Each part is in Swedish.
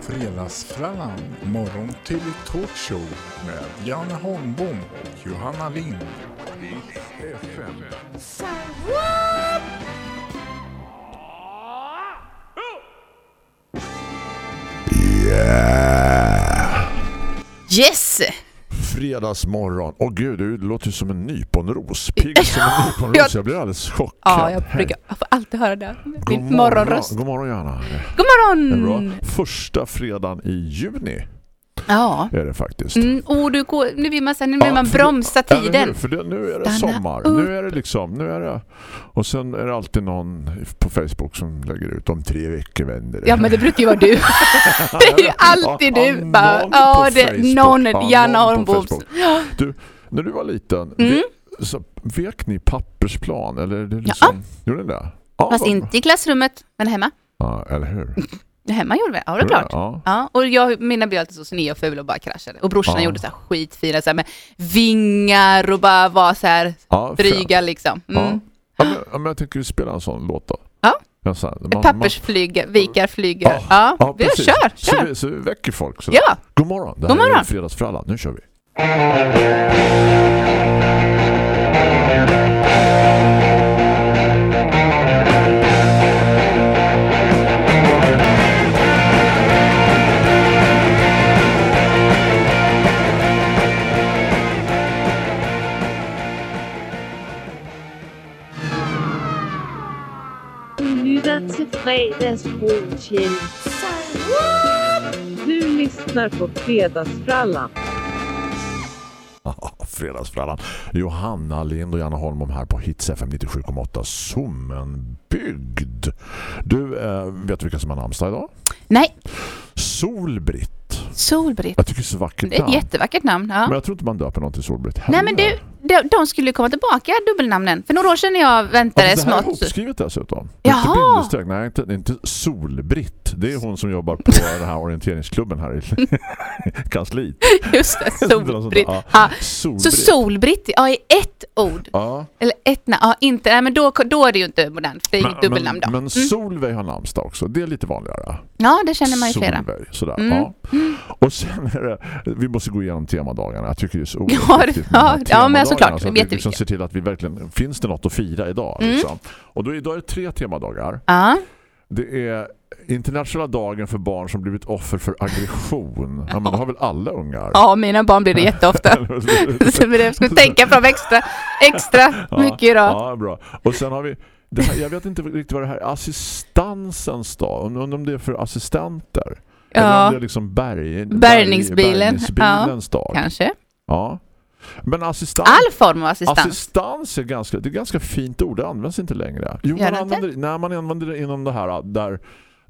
Fredagsfrallan, morgon till talkshow med Janne Holmbom och Johanna Lind. FM. Yeah! Yes! Fredagsmorgon. Åh gud, du låter som en nyponros. Pigg som en nyponros. Jag blir alldeles chockad. Ja, jag, brukar, jag får alltid höra det. God Min morgon. morgonröst. God morgon Johanna. God morgon! Första fredagen i juni Ja. är det faktiskt. Mm, oh, du går, nu vill man, nu vill Ja, man bromsa Eller tiden. hur? För det, nu är det Stanna sommar. upp. Nu är det liksom, nu är det. Och sen är det alltid någon på Facebook som lägger ut om tre veckor vänder det. Ja, men det brukar ju vara du. det är ju alltid Ja, du. ja, Bara, någon Ja, det Facebook. någon, Ja, på Holmboms. Du, när du var liten, Mm. ve- så vek ni pappersplan? Eller är det liksom, Gjorde ni det? Ja, Fast inte i klassrummet, men hemma. Ja, eller hur? Hemma gjorde vi Ja, det är klart. Ja. Ja, och jag, mina blev alltid så snea och fula och bara kraschade. Och brorsan Ja. gjorde så här skitfina så här med vingar och bara var så här Ja, dryga liksom. Mm. Ja, men, ja, men jag tänker du spela en sån låt då. Ja. Ja, så här, man- pappersflyg, vikar flyger. Ja, Ja, vi precis. kör, Så kör. vi, så vi väcker folk. Så. Ja, God morgon. Det här God morgon. är fredagsfrallan. Nu kör vi. Fredagsfrutjen. Du lyssnar på Fredagsfrallan. Ja, Fredagsfrallan. Johanna Lind och Janne Holmom här på Hits FM 97,8 Sommenbygd. Du, äh, vet du vilka som har namnsdag idag? nej, Solbritt. Solbritt. Jag tycker det är så vackert Det är ett namn. jättevackert namn. Men Ja. jag tror inte man döper någon till Solbritt heller. Nej men du, de, de skulle ju komma tillbaka, dubbelnamnen. För några år sedan när jag Ja, väntade fast det här är smått. ihopskrivet dessutom. Jaha. Inte nej inte, det inte Solbritt. Det är hon som jobbar på den här orienteringsklubben här i kansliet. Just det, Solbritt. Ja. Ja. Solbritt. Så Solbritt, ja i ett ord. Ja. Eller ett namn, ja inte, nej men då, då är det ju inte modernt, det är ju Men, dubbelnamn men, då. men Mm. Solveig har namnsdag också. Det är lite vanligare. Ja, det känner man ju flera. Solveig, sådär. Mm. Ja. Och sen är det, vi måste gå igenom temadagarna. Jag tycker det är så oerhört Ja, det- ja, men temadagarna, såklart. Så att vi liksom ser till att vi verkligen, finns det något att fira idag? Mm. Liksom. Och då, idag är det tre temadagar. Ja, Det är internationella dagen för barn som blivit offer för aggression. Ja, men det har väl alla ungar? ja mina barn blir det jätteofta. Jag skulle tänka på dem extra, extra mycket idag. Ja, bra. Och sen har vi här, jag vet inte riktigt vad det här är. Assistansens dag. Undrar om det är för assistenter. Eller om Ja. det är liksom berg, Bärgningsbilen. bärgningsbilens dag. Kanske. Ja. Men assistans, All form av assistans. assistans är ganska, det är ganska fint ord. Det används inte längre. Jo, Gör man använder, nej, man använder det inom det här där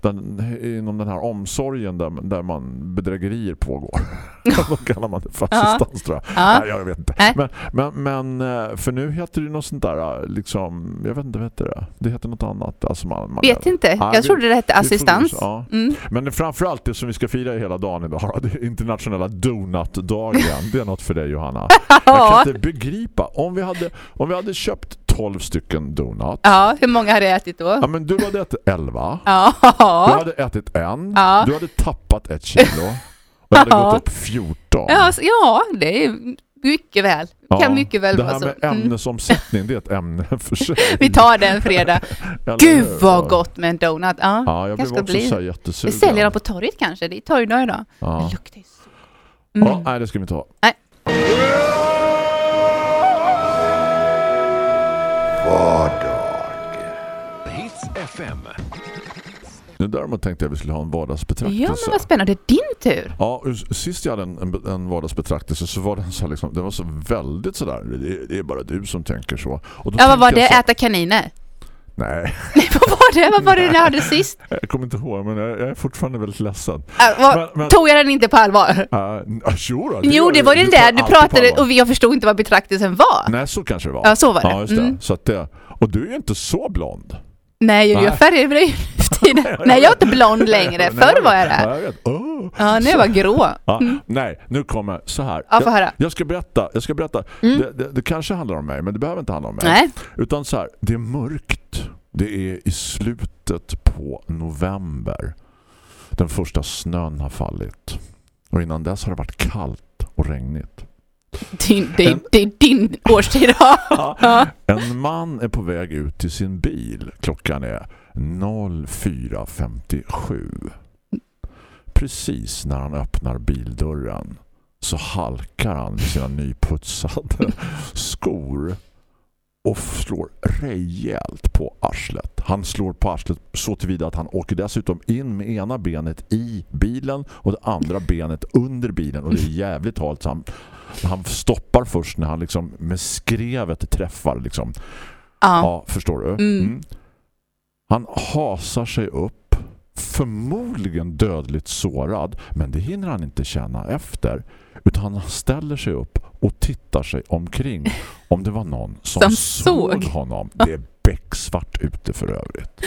den, inom den här omsorgen där, där man bedrägerier pågår. Då kallar man det assistans tror jag. Ja. Nej, jag vet inte. Nej. Men, men, men eh, för nu heter det något sånt där liksom, jag vet inte vad heter det. Det heter något annat. Alltså man, man, Vet inte. Ja, Jag vi- trodde det hette assistans. Ja. Mm. Men framförallt det som vi ska fira hela dagen idag, det är internationella donutdagen. Det är något för dig Johanna. Jag Ja. kan inte begripa. Om vi hade, om vi hade köpt 12 stycken donuts. ja, hur många har du ätit då? Ja, men du hade ätit 11. Du Ja. hade ätit en. Ja. Du hade tappat ett kilo. Och jag hade Ja. gått upp 14. Ja, ja, det är mycket väl. Ja, Kan mycket väl Det vara här så. med Mm. ämnesomsättning, det är ett ämne för sig. Vi tar den fredag. Gud vad gott med en donut. Ja, Ja, jag blev också bli. så här Vi jättesugen. säljer dem på torget kanske. Det är torgdag idag. Ja. Det luktar ju så. Mm. Ja, nej, det ska vi inte ha. Nej. Hits FM. Nu däremot tänkte jag att vi skulle ha en vardagsbetraktelse. Ja, men vad spännande. Det är din tur. Ja, sist jag hade en, en, en vardagsbetraktelse så var den så liksom, det var så väldigt sådär, det, det är bara du som tänker så. Och då Ja, vad var det? Så, Äta kaniner? nej, Nej, vad var det? Vad var det du hade sist? jag kommer inte ihåg men jag, jag är fortfarande väldigt ledsen. Äh, vad, Men- men- Tog jag den inte på allvar? Uh, jo, då, Jo, gör det var den där. Du pratade och jag förstod inte vad betraktelsen var. Nej, så kanske det var. Ja, så var det. Ja, just det. Mm. Så att det. Och du är ju inte så blond. Nej, jag gör färger nu för tiden. Nej, jag är inte blond längre. Förr var jag det. Oh. Ja, nu är jag bara grå. Ja, Nej, nu kommer så här. Ja, höra. Jag, jag ska berätta. Jag ska berätta. Mm. Det, det, det kanske handlar om mig, men det behöver inte handla om mig. Nej. Utan så här, det är mörkt. Det är i slutet på november. Den första snön har fallit. Och innan dess har det varit kallt och regnigt. Din, det, är- det är din årstid. Ja. En man är på väg ut till sin bil. Klockan är 04.57. Precis när han öppnar bildörren så halkar han med sina nyputsade skor och slår rejält på arslet. Han slår på arslet så tillvida att han åker dessutom in med ena benet i bilen och det andra benet under bilen och det är jävligt halt så han, han stoppar först när han liksom med skrevet träffar liksom. Ja. Ja, förstår du? Mm. Han hasar sig upp förmodligen dödligt sårad men det hinner han inte känna efter utan han ställer sig upp och tittar sig omkring om det var någon som, Som såg. honom. Det är becksvart ute för övrigt.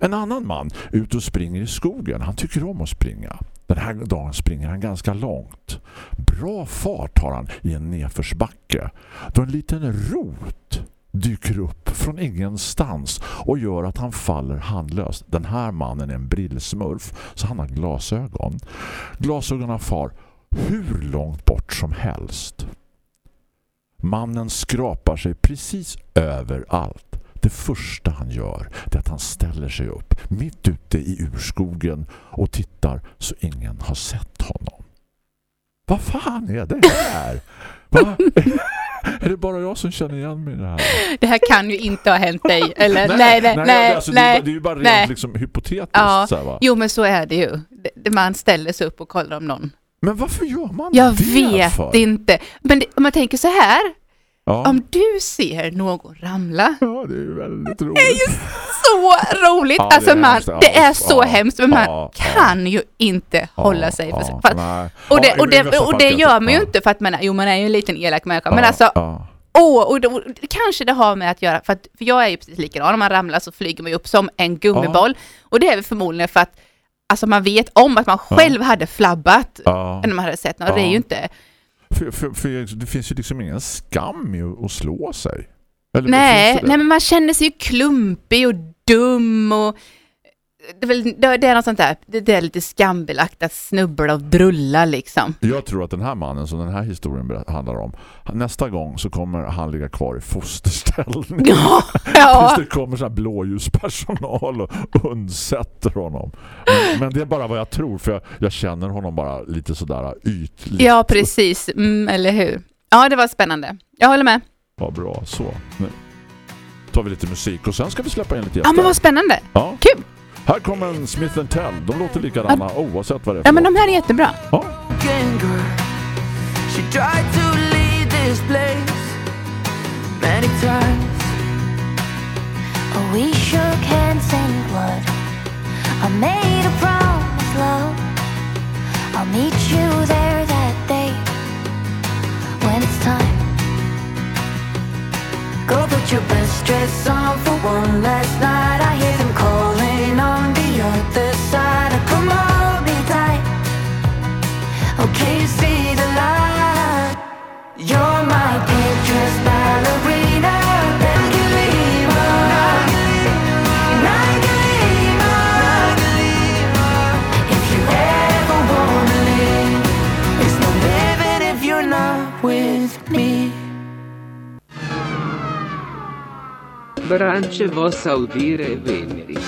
En annan man ute och springer i skogen. Han tycker om att springa. Den här dagen springer han ganska långt. Bra fart har han i en nedförsbacke. Då en liten rot dyker upp från ingenstans och gör att han faller handlöst. Den här mannen är en brillsmurf så han har glasögon. Glasögonen far hur långt bort som helst. Mannen skrapar sig precis överallt. Det första han gör är att han ställer sig upp mitt ute i urskogen och tittar så ingen har sett honom. Vad fan är det här? Va? Är det bara jag som känner igen mig i det här? Det här kan ju inte ha hänt dig. Eller, nej, nej, nej. alltså, nej, det, är ju bara- det är ju bara rent nej. liksom hypotetiskt. Ja. Så här, va? Jo, men så är det ju. Man ställer sig upp och kollar om någon. Men varför gör man Jag det vet för? inte. Men det, om man tänker så här. Ja. Om du ser någon ramla. ja, det är ju väldigt roligt. Så roligt! Ja, det alltså är man, hemskt. Det är så ja, hemskt. Men man kan ju inte hålla sig för sig. Nej. och det, Ja, i- och det, och det gör man ju inte för att man är, jo man är ju en liten elak människa. Men alltså, åh, och, då, kanske det har med att göra, för, att, för jag är ju precis likadan. Om man ramlar så flyger man ju upp som en gummiboll. Och det är väl förmodligen för att alltså man vet om att man själv hade flabbat när man hade sett något. Och Det är ju inte... För, för, för det finns ju liksom ingen skam i att- slå sig. Eller Nej, nej, men man känner sig ju klumpig och dum och det är, väl, det är något sånt där, det är lite skambelagt att snubbla och drulla liksom. Jag tror att den här mannen som den här historien handlar om nästa gång så kommer han ligga kvar i fosterställning. Ja, Tills ja. det kommer så här blåljuspersonal och undsätter honom. Men, men det är bara vad jag tror för jag, jag känner honom bara lite sådär ytligt. ja precis, mm, eller hur. Ja, det var spännande. Jag håller med. Vad bra, så. Nu tar vi lite musik och sen ska vi släppa in lite gäster. Ja, men vad spännande. Ja. Kul. Här kommer en Smith and Tell. De låter likadana oavsett vad det är för Ja, men låt. de här är jättebra. Ja. girl. She tried to leave this place many times. Oh, we shook hands in blood. I made a promise, love. I'll meet you there that day when it's time. Go put your best dress on for one last night. With me. Branche vos audire veneri.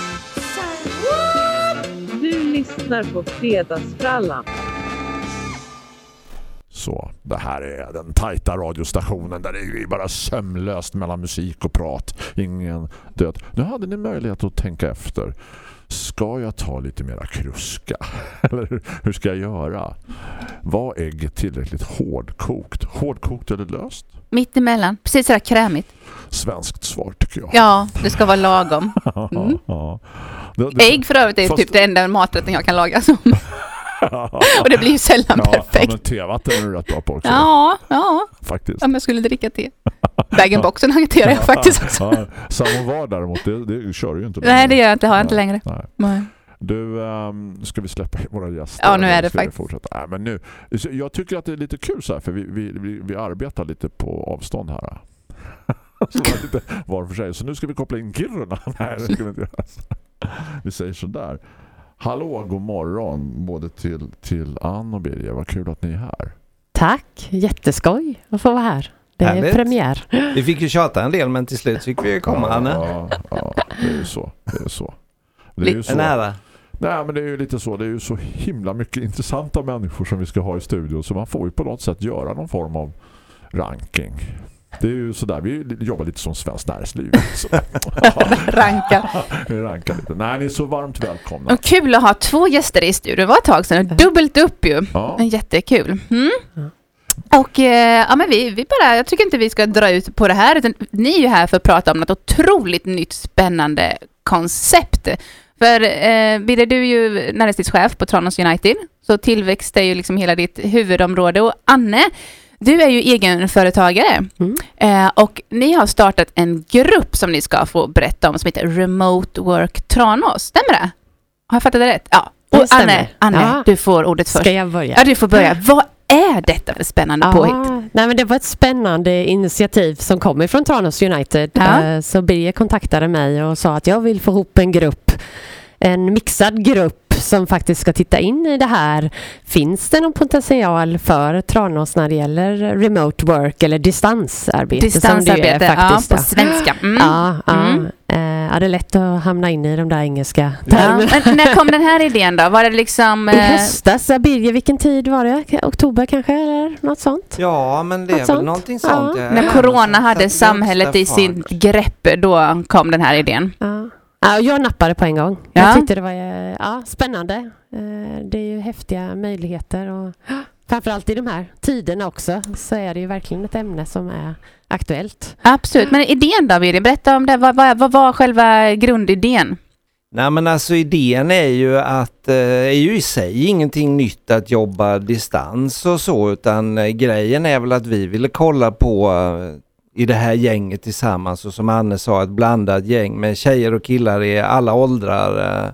Du lyssnar på Fredagsfrallan. Så, det här är den tajta radiostationen där det är bara sömlöst mellan musik och prat. Ingen död. Nu hade ni möjlighet att tänka efter. Ska jag ta lite mera kruska? Eller hur- ska jag göra? Var ägget tillräckligt hårdkokt? Hårdkokt eller löst? Mitt emellan. Precis sådär krämigt. Svenskt svar tycker jag. Ja, det ska vara lagom. Mm. ja. Det- det- Ägg för övrigt är Fast- typ det enda maträtten jag kan laga. Så. Och det blir ju sällan Ja, ja, perfekt. men tevatten är du rätt bra på också. Ja, ja. Faktiskt. Om jag skulle dricka te. Bag-in-boxen hanterar jag faktiskt också. Ja, samovar däremot, det, det kör du ju inte. Nej, det gör jag inte. Har jag inte längre. Nej. Nej. Du, ehm, ska vi släppa våra gäster? Ja, nu är det faktiskt. Fortsätta? Nej, men nu, jag tycker att det är lite kul så här, för vi, vi, vi, vi arbetar lite på avstånd här. lite var för sig. Så nu ska vi koppla in Kiruna. Nej, det ska vi inte göra. Vi säger så där. Hallå, god morgon både till, till Ann och Birger. Vad kul att ni är här. Tack, jätteskoj att få vara här. Det är Härligt. premiär. Vi fick ju tjata en del men till slut fick vi ju komma Anne. Ja, ja, det är ju så. Det är så. Det är ju så. En ära. Nej, men det är ju lite så. Det är ju så himla mycket intressanta människor som vi ska ha i studion. Så man får ju på något sätt göra någon form av ranking. Det är ju sådär, vi jobbar lite som svensk näringsliv. Ranka. Vi rankar lite. Nej, ni är så varmt välkomna. Och kul att ha två gäster i studion. Det var ett tag sedan. Dubbelt upp ju. Ja. Jättekul. Mm. Och eh, ja, men vi, vi bara, jag tycker inte vi ska dra ut på det här. Utan ni är ju här för att prata om något otroligt nytt spännande koncept. För eh, Birre, du är ju näringslivschef på Tranås United. Så tillväxt är ju liksom hela ditt huvudområde. Och Anne, du är ju egenföretagare. Mm. Eh, och ni har startat en grupp som ni ska få berätta om som heter Remote Work Tranås. Stämmer det? Har jag fattat det rätt? Ja. Och. Anne, Anne Ja. du får ordet först. Ska jag börja? Ja, du får börja. Vad är detta för spännande påhitt? nej, men det var ett spännande initiativ som kom ifrån Tranås United. Ja. Eh, Så Birger kontaktade mig och sa att jag vill få ihop en grupp, en mixad grupp som faktiskt ska titta in i det här. Finns det någon potential för Tranås när det gäller remote work eller distansarbete? som det är Distansarbete, ja, faktiskt på då. svenska. Mm. Ja, ja. Mm. Eh, ja, det är lätt att hamna in i de där engelska Ja. termerna. Men när kom den här idén då? Var det liksom... I eh, höstas, ja, Birger, vilken tid var det? Oktober kanske, eller något sånt? Ja men det är Något väl sånt. någonting sånt. Ja. ja. när corona hade samhället i fart. grepp, då kom den här idén. Ja. Ja, jag nappade på en gång. Ja. Jag tyckte det var ja, spännande. Eh, Det är ju häftiga möjligheter och framförallt i de här tiderna också så är det ju verkligen ett ämne som är aktuellt. Absolut. Men idén då, Birger? Berätta om det. Vad, vad, vad var själva grundidén? Nej men alltså idén är ju att, eh, är ju i sig ingenting nytt att jobba distans och så utan eh, grejen är väl att vi ville kolla på i det här gänget tillsammans och som Anne sa ett blandat gäng med tjejer och killar i alla åldrar, eh,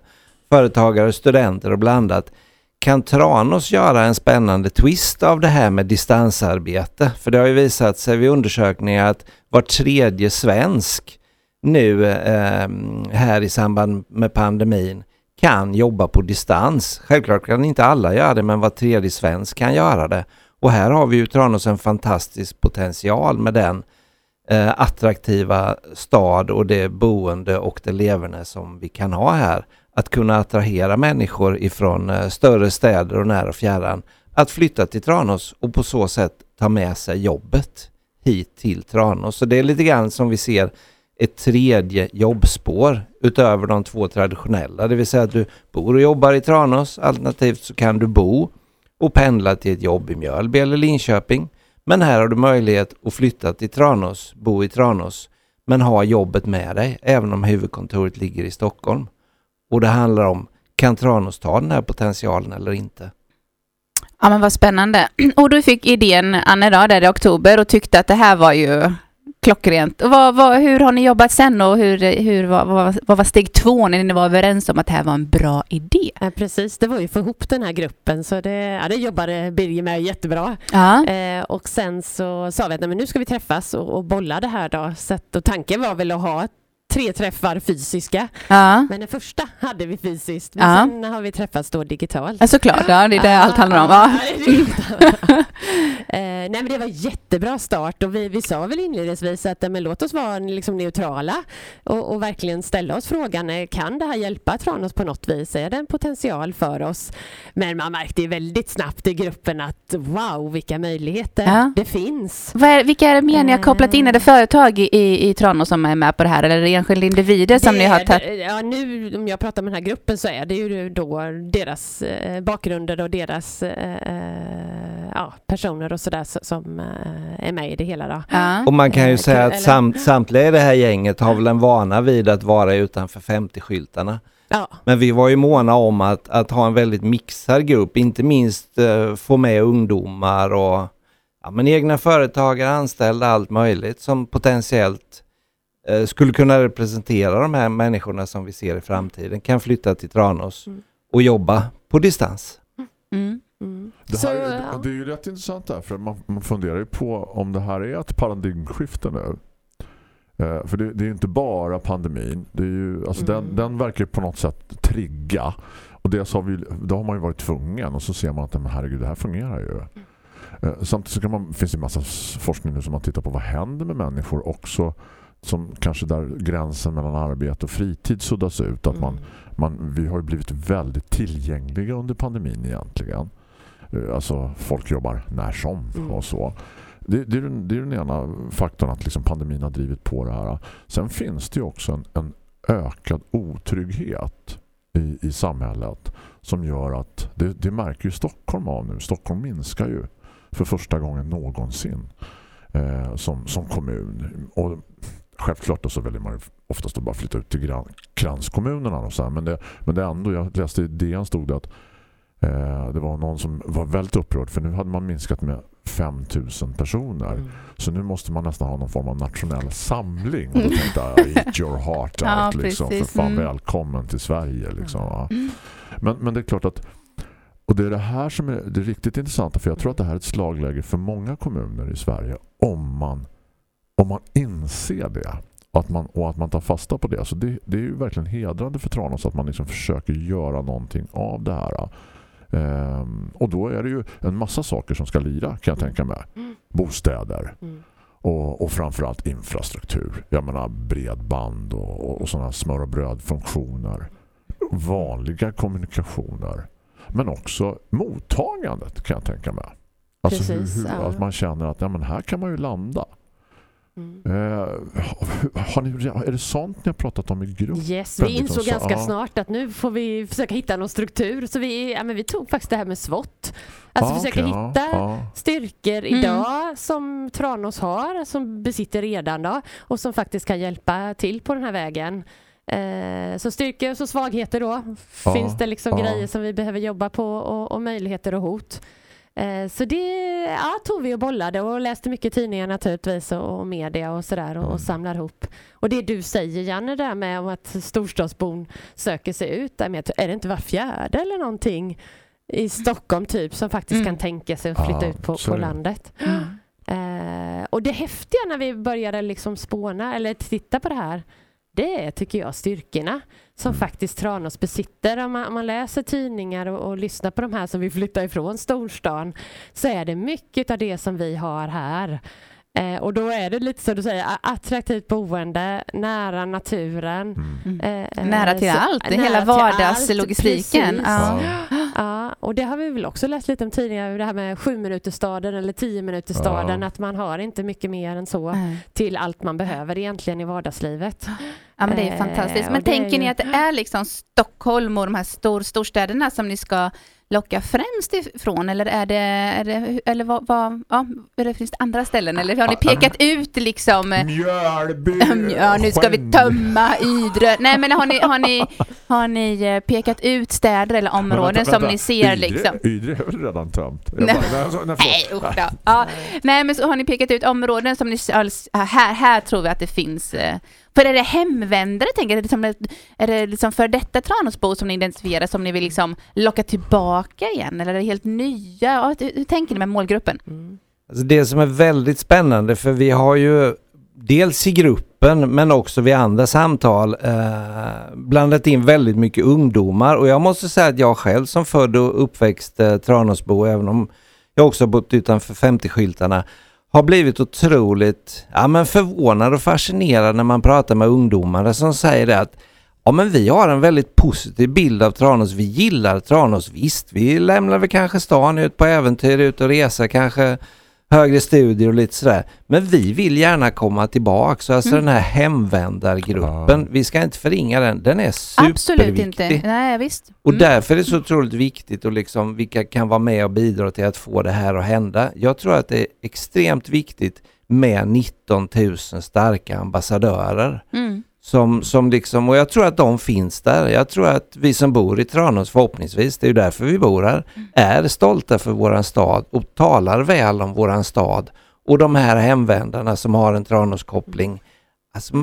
företagare, studenter och blandat. Kan Tranås göra en spännande twist av det här med distansarbete? För det har ju visat sig vid undersökningar att var tredje svensk nu eh, här i samband med pandemin kan jobba på distans. Självklart kan inte alla göra det men var tredje svensk kan göra det. Och här har vi ju Tranås en fantastisk potential med den eh, attraktiva stad och det boende och det leverne som vi kan ha här. Att kunna attrahera människor ifrån eh, större städer och nära och fjärran att flytta till Tranås och på så sätt ta med sig jobbet hit till Tranås. Så det är lite grann som vi ser ett tredje jobbspår utöver de två traditionella. Det vill säga att du bor och jobbar i Tranås. Alternativt så kan du bo och pendla till ett jobb i Mjölby eller Linköping. Men här har du möjlighet att flytta till Tranås, bo i Tranås, men ha jobbet med dig även om huvudkontoret ligger i Stockholm. Och det handlar om, kan Tranås ta den här potentialen eller inte? Ja, men vad spännande. Och du fick idén, Anne, där i oktober och tyckte att det här var ju klockrent. Vad, vad, hur har ni jobbat sen och hur, hur, vad, vad, vad var steg två när ni var överens om att det här var en bra idé? Eh, Precis, det var ju att få ihop den här gruppen så det, ja, det jobbade Birger med jättebra. Ja. Eh, och sen så sa vi att nej, men nu ska vi träffas och, och bolla det här då. Så att, och tanken var väl att ha tre träffar fysiska. Ja. Men den första hade vi fysiskt. Men Ja. sen har vi träffats då digitalt. ja, såklart. Ja, det är det allt handlar om. Ja. eh, nej men det var jättebra start och vi, vi sa väl inledningsvis att eh, men låt oss vara liksom neutrala och, och verkligen ställa oss frågan eh, kan det här hjälpa Tranås på något vis? Är det en potential för oss? Men man märkte väldigt snabbt i gruppen att wow vilka möjligheter Ja. det finns. Är, vilka är det mer ni har kopplat in? Är det företag i, i, i Tranås som är med på det här eller är det enskilda individer som Det ni har tagit? Ja, nu om jag pratar med den här gruppen så är det ju då deras eh, bakgrunder och deras eh, ja, personer och sådär så- som eh, är med i det hela då. Ja. Och man kan ju Eh, säga att samt, samtliga i det här gänget har väl en vana vid att vara utanför 50-skyltarna. Ja, Men vi var ju måna om att, att ha en väldigt mixad grupp, inte minst eh, få med ungdomar och ja, men egna företagare, anställda, allt möjligt som potentiellt eh, skulle kunna representera de här människorna som vi ser i framtiden, kan flytta till Tranås Mm. och jobba på distans. Mm. mm. Det, här, det är ju rätt intressant där för man, man funderar ju på om det här är ett paradigmskifte nu. Eh, för det, det är ju inte bara pandemin. Det är ju, alltså Mm. den, den verkar ju på något sätt trigga. Och det sa vi, då har man ju varit tvungen och så ser man att men herregud, det här fungerar ju. Eh, Samtidigt så kan man, finns det en massa forskning nu som man tittar på vad händer med människor också som kanske där gränsen mellan arbete och fritid suddas ut. Att man, man, vi har ju blivit väldigt tillgängliga under pandemin egentligen. Eh, Alltså folk jobbar när som Mm. och så. Det, det, är den, det är den ena faktorn att liksom pandemin har drivit på det här. Sen finns det också en, en ökad otrygghet i, i samhället som gör att det, det märker ju Stockholm av nu. Stockholm minskar ju för första gången någonsin eh, som, som kommun. Och självklart då så väljer man ju oftast att bara flytta ut till gran, kranskommunerna och så här. Men, det, men det ändå, jag läste i DN stod det att eh, det var någon som var väldigt upprörd för nu hade man minskat med 5000 personer. Mm. Så nu måste man nästan ha någon form av nationell samling. Och då tänkte jag, eat your heart out. Ja, liksom, för fan, Mm. välkommen till Sverige. Liksom, va? men, men det är klart att och det är det här som är det riktigt intressanta för jag tror att det här är ett slagläge för många kommuner i Sverige om man, om man inser det att man, och att man tar fasta på det. Så det, det är ju verkligen hedrande för Tranås att man liksom försöker göra någonting av det här. Ehm, och då är det ju en massa saker som ska lira kan jag tänka mig. Bostäder Mm. och, och framförallt infrastruktur. Jag menar bredband och, och sådana smör- och brödfunktioner. Vanliga kommunikationer. Men också mottagandet kan jag tänka mig. Alltså Precis, hur, hur, ja. att man känner att ja, men här kan man ju landa. Mm. Eh, har ni, är det sånt ni har pratat om i grupp? Yes, vi Väldigt insåg också, ganska ja. snart att nu får vi försöka hitta någon struktur. Så vi, ja, men vi tog faktiskt det här med SWOT. Alltså Ja, försöka ja, hitta ja. styrkor Mm. idag som Tranås har, som besitter redan då och som faktiskt kan hjälpa till på den här vägen. Eh, så styrkor och så svagheter då. Finns det liksom grejer som vi behöver jobba på och, och möjligheter och hot. Eh, så det ja, tog vi och bollade och läste mycket tidningar naturligtvis och, och media och sådär och, Mm. och samlar ihop. Och det du säger Janne där med om att storstadsbon söker sig ut, där med, är det inte var fjärde eller någonting i Stockholm typ som faktiskt Mm. kan tänka sig att flytta Ja, ut på, på landet? Mm. Eh, och det häftiga när vi började liksom spåna eller titta på det här det är, tycker jag, styrkorna som Mm. faktiskt Tranås besitter. Om man, om man läser tidningar och, och lyssnar på de här som vill flytta ifrån storstan så är det mycket av det som vi har här. Eh, och då är det lite så du säger, attraktivt boende, nära naturen. Mm. eh, Nära till så- allt, nära hela vardagslogistiken. Ja. Ja, och det har vi väl också läst lite om tidigare, det här med sju minuters staden eller tio minuters staden, Ja. att man har inte mycket mer än så Nej. till allt man behöver egentligen i vardagslivet. Ja men det är Eh, fantastiskt. och Men tänker ni ju- att det är liksom Stockholm och de här stor, storstäderna som ni ska locka främst ifrån eller är det, är det eller vad, vad ja, är det, finns det andra ställen eller har ni pekat ut liksom eh, Mjölby! Ja, nu ska vi tömma Idre. Nej, men har ni, har ni, har ni eh, pekat ut städer eller områden vänta, som vänta. ni ser Ydre, liksom? Ydre är väl redan tömt? Nej. bara, nej, alltså, nej, Nej, då. Ja. Nej, men så har ni pekat ut områden som ni alls- här, här tror vi att det finns. För är det hemvändare, tänker jag? Är det, som, är det liksom för detta Tranåsbo som ni identifierar som ni vill liksom locka tillbaka igen? Eller är det helt nya? Ja, hur, hur tänker ni med målgruppen? Alltså det som är väldigt spännande för vi har ju dels i gruppen men också vid andra samtal eh, blandat in väldigt mycket ungdomar och jag måste säga att jag själv som född och uppväxt eh, Tranåsbo även om jag också har bott utanför 50-skyltarna har blivit otroligt ja, men förvånad och fascinerad när man pratar med ungdomar som säger det att Ja men vi har en väldigt positiv bild av Tranås. Vi gillar Tranås visst. Vi lämnar väl kanske stan ut på äventyr, ut och resa, kanske högre studier och lite sådär. Men vi vill gärna komma tillbaka. Så alltså Mm. den här hemvändargruppen, Ja. vi ska inte förringa den. Den är Absolut superviktig. inte. Nej, visst. Och Mm. därför är det så otroligt viktigt och liksom vilka kan vara med och bidra till att få det här att hända. Jag tror att det är extremt viktigt med 19 000 starka ambassadörer. Mm. Som, som liksom, och jag tror att de finns där. Jag tror att vi som bor i Tranås förhoppningsvis, det är ju därför vi bor här, är stolta för våran stad och talar väl om våran stad. Och de här hemvändarna som har en Tranås-koppling. Alltså,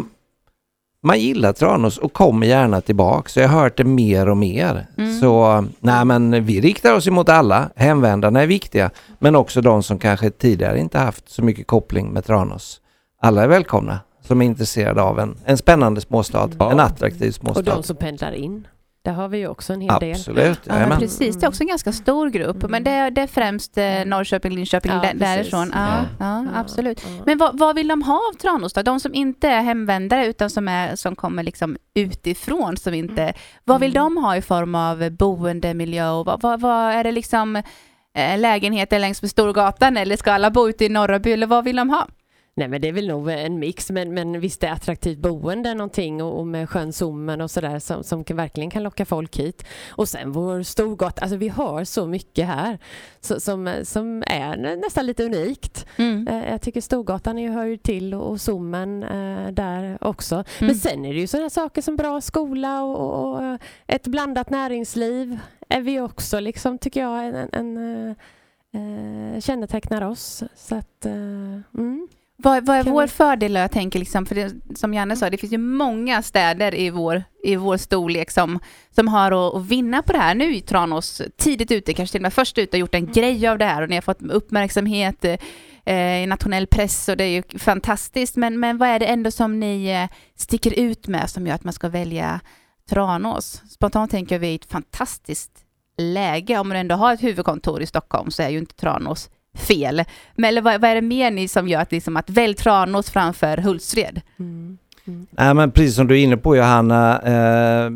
man gillar Tranås och kommer gärna tillbaka. Så jag har hört det mer och mer. Mm. Så nej men vi riktar oss emot alla. Hemvändarna är viktiga. Men också de som kanske tidigare inte haft så mycket koppling med Tranås. Alla är välkomna som är intresserade av en, en spännande småstad. Ja. En attraktiv Och småstad. de som pendlar in. Där har vi ju också en hel del. Absolut. Ja, precis. Det är också en ganska stor grupp. Men det, det är främst eh, Norrköping, Linköping, Ja, där, därifrån. Ja, Ja. absolut. Men vad, vad vill de ha av Tranås då? De som inte är hemvändare utan som, är, som kommer liksom utifrån. Som inte, vad vill Mm. de ha i form av boendemiljö? Och vad, vad, vad är det liksom eh, lägenheter längs med Storgatan eller ska alla bo ute i Norraby eller vad vill de ha? Nej men det är väl nog en mix men, men visst är attraktivt boende någonting och, och med sjön Sommen och sådär som, som kan, verkligen kan locka folk hit. Och sen vår Storgata, alltså vi har så mycket här så, som, som är nä- nästan lite unikt. Mm. Eh, Jag tycker Storgatan är hör ju till och, och Sommen eh, där också. Mm. Men sen är det ju sådana saker som bra skola och, och eh, ett blandat näringsliv är vi också liksom tycker jag en, en, en eh, eh, kännetecknar oss. Så att, eh, mm. Vad, vad är Kan vår vi- fördel? Jag tänker liksom, för det, som Janne sa, det finns ju många städer i vår, i vår storlek som, som har att, att vinna på det här. Nu är Tranås tidigt ute, kanske till och med först ute och gjort en grej av det här och ni har fått uppmärksamhet eh, i nationell press och det är ju fantastiskt. Men, men vad är det ändå som ni eh, sticker ut med som gör att man ska välja Tranås? Spontant tänker vi ett fantastiskt läge. Om man ändå har ett huvudkontor i Stockholm så är ju inte Tranås fel. Men eller vad, vad är det mer ni som gör att, liksom, att välj Tranås framför Hultsfred? Mm. Mm. Nej, men precis som du är inne på Johanna, eh,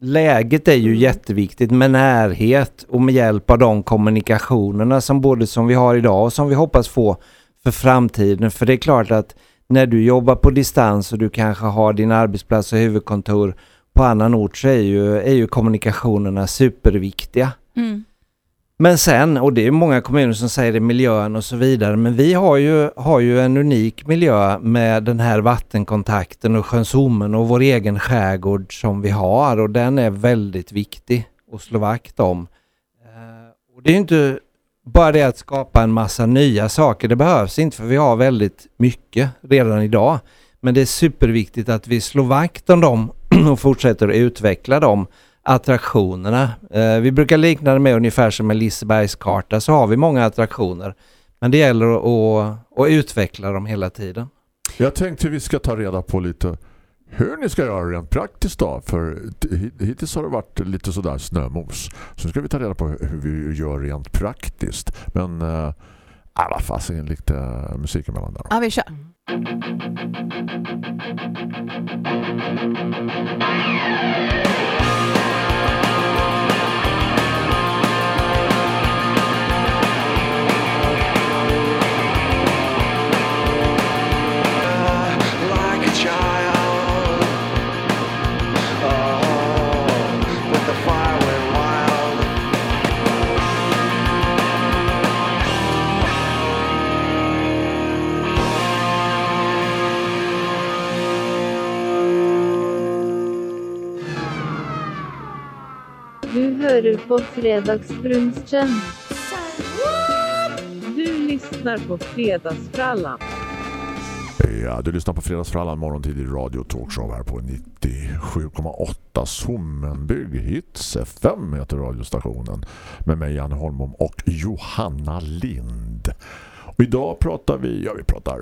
läget är ju Mm. jätteviktigt med närhet och med hjälp av de kommunikationerna som både som vi har idag och som vi hoppas få för framtiden. För det är klart att när du jobbar på distans och du kanske har din arbetsplats och huvudkontor på annan ort så är ju, är ju kommunikationerna superviktiga. Mm. Men sen, och det är många kommuner som säger det, miljön och så vidare, men vi har ju, har ju en unik miljö med den här vattenkontakten och sjön Sommen och vår egen skärgård som vi har och den är väldigt viktig att slå vakt om. Eh, och det är inte bara det att skapa en massa nya saker, det behövs inte för vi har väldigt mycket redan idag. Men det är superviktigt att vi slår vakt om dem och fortsätter att utveckla dem attraktionerna. Eh, vi brukar likna det med ungefär som en Lisebergskarta så har vi många attraktioner. Men det gäller att, att, att utveckla dem hela tiden. Jag tänkte vi ska ta reda på lite hur ni ska göra rent praktiskt då. För hit- hittills har det varit lite sådär snömos. Så nu ska vi ta reda på hur vi gör rent praktiskt. Men äh, alla fasen lite musik emellan där. Ja, vi kör. Thank you. Du hører på Fredagsbrunchen. Du lyssnar på Fredagsfrallan. Ja, du lyssnar på Fredagsfrallan morgontid i radio talkshow här på 97,8 Sommenbygg Hits FM heter radiostationen med mig Janne Holmom och Johanna Lind. Och idag pratar vi, ja vi pratar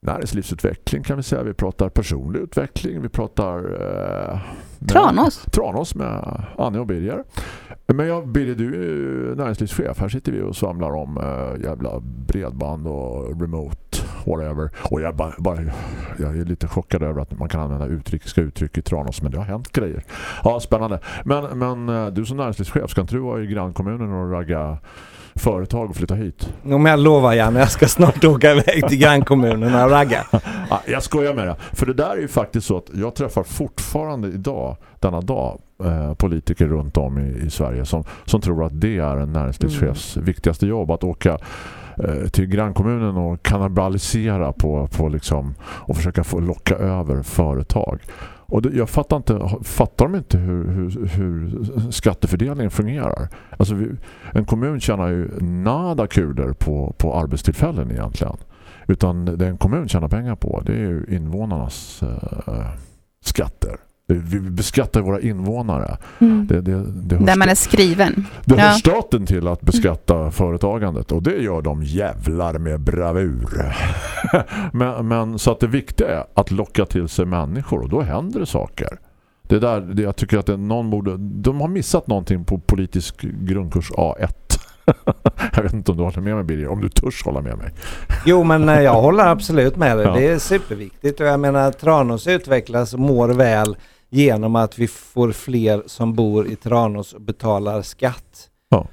näringslivsutveckling kan vi säga, vi pratar personlig utveckling, vi pratar eh, med- Tranås. Tranås med Anne och Birger. Men jag, Birger, du är näringslivschef. Här sitter vi och samlar om äh, jävla bredband och remote, whatever. Och jag, bara, bara, jag är lite chockad över att man kan använda utrikiska uttryck i Tranås, men det har hänt grejer. Ja, spännande. Men, men eh, du som näringslivschef, ska inte du vara i grannkommunen och ragga företag och flytta hit? Jo men jag lovar Janne, jag ska snart åka iväg till grannkommunen och ragga. Ja, jag skojar med det. För det där är ju faktiskt så att jag träffar fortfarande idag, denna dag, eh, politiker runt om i, i Sverige som, som tror att det är en näringslivschefs viktigaste jobb. Att åka eh, till grannkommunen och kannibalisera på, på liksom, och försöka få locka över företag. Och det, jag fattar inte, fattar de inte hur, hur, hur skattefördelningen fungerar? Alltså vi, en kommun tjänar ju nada kulor på, på arbetstillfällen egentligen. Utan det en kommun tjänar pengar på det är ju invånarnas eh, skatter. Vi beskattar våra invånare. Mm. Det, det, det, Där man är skriven. det hör Ja. staten till att beskatta företagandet och det gör de jävlar med bravur. men, men så att det viktiga är att locka till sig människor och då händer det saker. Det där, det, jag tycker att det, någon borde, de har missat någonting på politisk grundkurs A1. jag vet inte om du håller med mig Birger, om du törs hålla med mig. Jo men eh, jag håller absolut med dig. Ja. Det är superviktigt och jag menar Tranås utvecklas och mår väl genom att vi får fler som bor i Tranås och betalar skatt. Är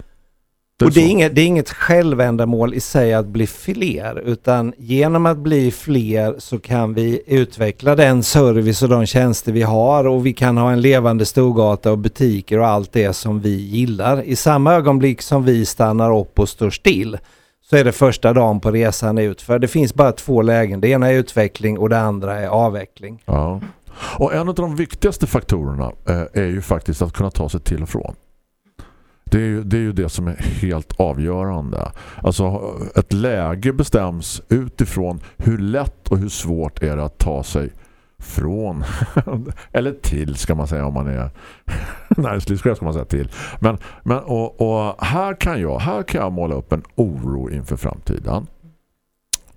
och det är, inget, det är inget självändamål i sig att bli fler utan genom att bli fler så kan vi utveckla den service och de tjänster vi har och vi kan ha en levande storgata och butiker och allt det som vi gillar. I samma ögonblick som vi stannar upp och står still så är det första dagen på resan ut för det finns bara två lägen. Det ena är utveckling och det andra är avveckling. Ja. Och en av de viktigaste faktorerna eh, är ju faktiskt att kunna ta sig till och från. Det är, ju, det är ju det som är helt avgörande. Alltså ett läge bestäms utifrån hur lätt och hur svårt är det att ta sig från eller till ska man säga om man är näringslivschef ska man säga till. Men, men och, och här kan jag här kan jag måla upp en oro inför framtiden.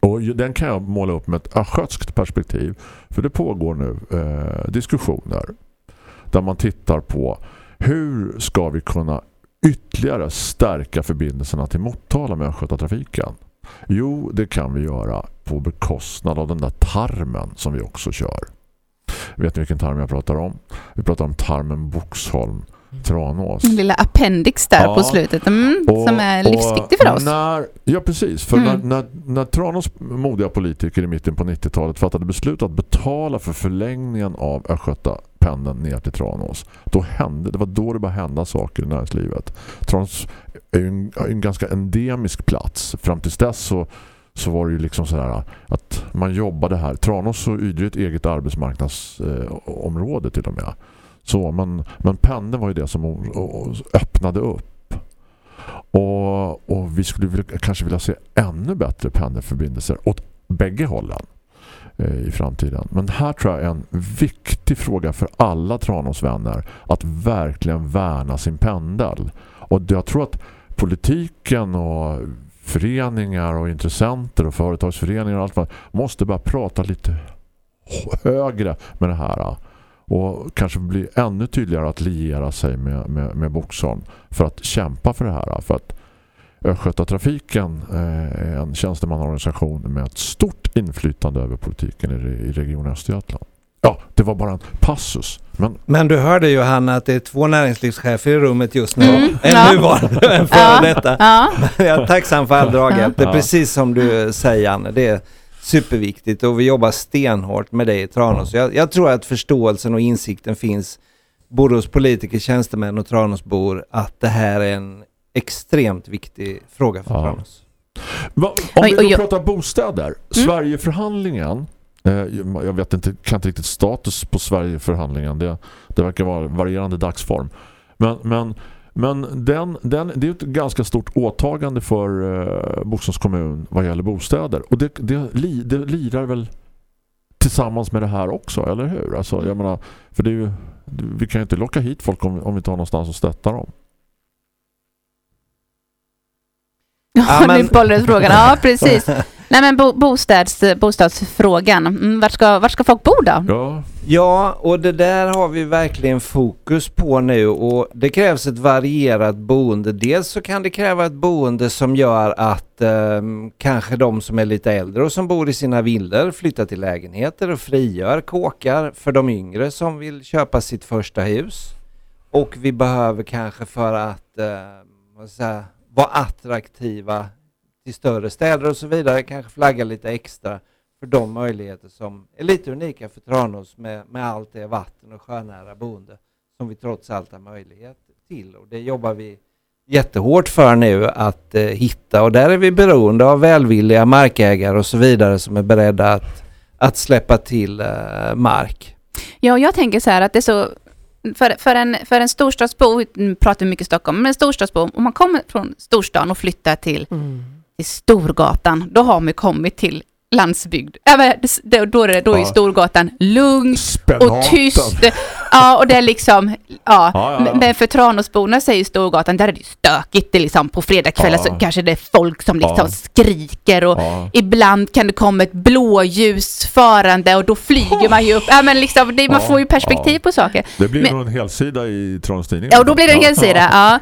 Och den kan jag måla upp med ett östgötskt perspektiv. För det pågår nu eh, diskussioner där man tittar på hur ska vi kunna ytterligare stärka förbindelserna till Motala med Östgötatrafiken? Jo, det kan vi göra på bekostnad av den där tarmen som vi också kör. Vet ni vilken tarm jag pratar om? Vi pratar om tarmen Boxholm Tranås. En lilla appendix där Ja. på slutet mm, Och- som är livsviktig för oss. När, ja, precis. För Mm. när, när, när Tranås modiga politiker i mitten på 90-talet fattade beslut att betala för förlängningen av pendeln ner till Tranås, då hände, det var då det började hända saker i näringslivet. Tranås är ju en, en ganska endemisk plats. Fram tills dess så, så var det ju liksom sådär att man jobbade här. Tranås så Ydre ett eget arbetsmarknadsområde eh, till och med. Så, men, men pendeln var ju det som öppnade upp. Och, och vi skulle vilja, kanske vilja se ännu bättre pendelförbindelser åt bägge hållen Eh, i framtiden. Men här tror jag är en viktig fråga för alla Tranåsvänner att verkligen värna sin pendel. Och jag tror att politiken och föreningar och intressenter och företagsföreningar och allt vad måste börja prata lite högre med det här och kanske bli ännu tydligare att liera sig med, med, med Boxholm för att kämpa för det här. För att Östgötatrafiken eh, är en tjänstemannaorganisation med ett stort inflytande över politiken i, i Region Östergötland. Ja, det var bara en passus. Men Men du hörde ju Hanna att det är två näringslivschefer i rummet just nu. Mm, En ja. nuvarande och en före Ja, detta. ja. Jag är tacksam för all draghjälp. Det är precis som du säger Anne. Det är superviktigt och vi jobbar stenhårt med det i Tranås. Jag, jag tror att förståelsen och insikten finns både hos politiker, tjänstemän och Tranåsbor att det här är en extremt viktig fråga för Ja. Tranås. Va, om vi då oj. pratar bostäder. Sverigeförhandlingen eh, jag vet inte, kan inte riktigt status på Sverigeförhandlingen. Det, det verkar vara varierande dagsform. Men, men, men den, den, det är ett ganska stort åtagande för eh, Boxholms kommun vad gäller bostäder. Och det, det, li, det lirar väl tillsammans med det här också, eller hur? Alltså, jag menar, för det är ju, vi kan ju inte locka hit folk om, om vi inte har någonstans att stötta dem. Ja, men- nu bollades frågan. Ja, precis. Nej, men bo, bostads, bostadsfrågan. Mm, vart, ska, vart ska folk bo då? Ja, Ja, och det där har vi verkligen fokus på nu och det krävs ett varierat boende. Dels så kan det kräva ett boende som gör att eh, kanske de som är lite äldre och som bor i sina villor flyttar till lägenheter och frigör kåkar för de yngre som vill köpa sitt första hus. Och vi behöver kanske för att eh, vad ska jag säga, vara attraktiva till större städer och så vidare kanske flagga lite extra för de möjligheter som är lite unika för Tranås med, med allt det vatten och sjönära boende som vi trots allt har möjlighet till. Och det jobbar vi jättehårt för nu att eh, hitta och där är vi beroende av välvilliga markägare och så vidare som är beredda att, att släppa till eh, mark. Ja, jag tänker så här att det är så... För, för, en, för en storstadsbo, nu pratar vi mycket Stockholm, men en storstadsbo, om man kommer från storstan och flyttar till, till Storgatan, då har man kommit till landsbygd. Det- Då är, det, då är Ja. Storgatan lugn och tyst Ja, och det är liksom, ja. Ja, ja, ja. Men- för Tranåsborna säger Storgatan, där är det ju stökigt. Det är liksom på fredagskvällar så kanske det är folk som liksom skriker och ibland kan det komma ett blåljus farande och då flyger man ju upp. Ja, men liksom, det, man får ju perspektiv på saker. Det blir Men- nog en helsida i Tranås Tidning. Ja, och då blir det en helsida. Ja.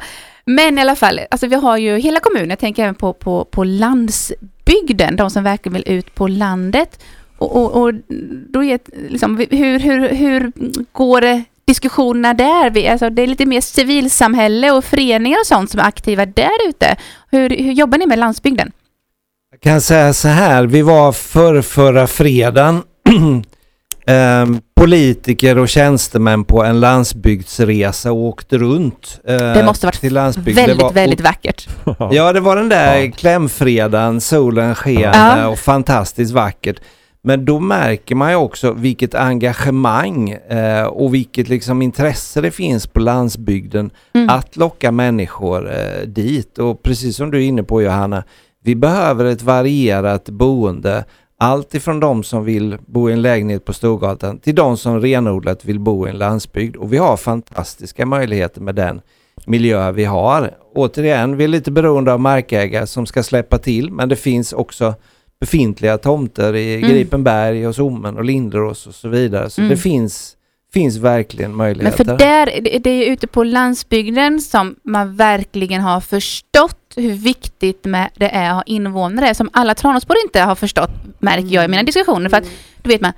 Men i alla fall, alltså vi har ju hela kommunen, jag tänker även på, på, på landsbygden, de som verkligen vill ut på landet. Och, och, och då är liksom, hur, hur, hur går det diskussionerna där? Vi, alltså, det är lite mer civilsamhälle och föreningar och sånt som är aktiva där ute. Hur, hur jobbar ni med landsbygden? Jag kan säga så här, vi var för förra fredagen ehm, politiker och tjänstemän på en landsbygdsresa och åkte runt. eh, Det måste varit till landsbygd. väldigt, det var, väldigt vackert. Ja, det var den där Ja. klämfredagen, solen sken Ja. och fantastiskt vackert. Men då märker man ju också vilket engagemang eh, och vilket liksom intresse det finns på landsbygden Mm. att locka människor eh, dit. Och precis som du är inne på Johanna, vi behöver ett varierat boende. Allt ifrån de som vill bo i en lägenhet på Storgatan till de som renodlat vill bo i en landsbygd. Och vi har fantastiska möjligheter med den miljö vi har. Återigen, vi är lite beroende av markägare som ska släppa till, men det finns också befintliga tomter i Mm. Gripenberg och Sommen och Linderås och så vidare. Så Mm. det finns, finns verkligen Men möjligheter. för där, det är ute på landsbygden som man verkligen har förstått hur viktigt med det är att ha invånare, som alla Tranåsbor inte har förstått, märker jag i mina diskussioner. För att då vet man,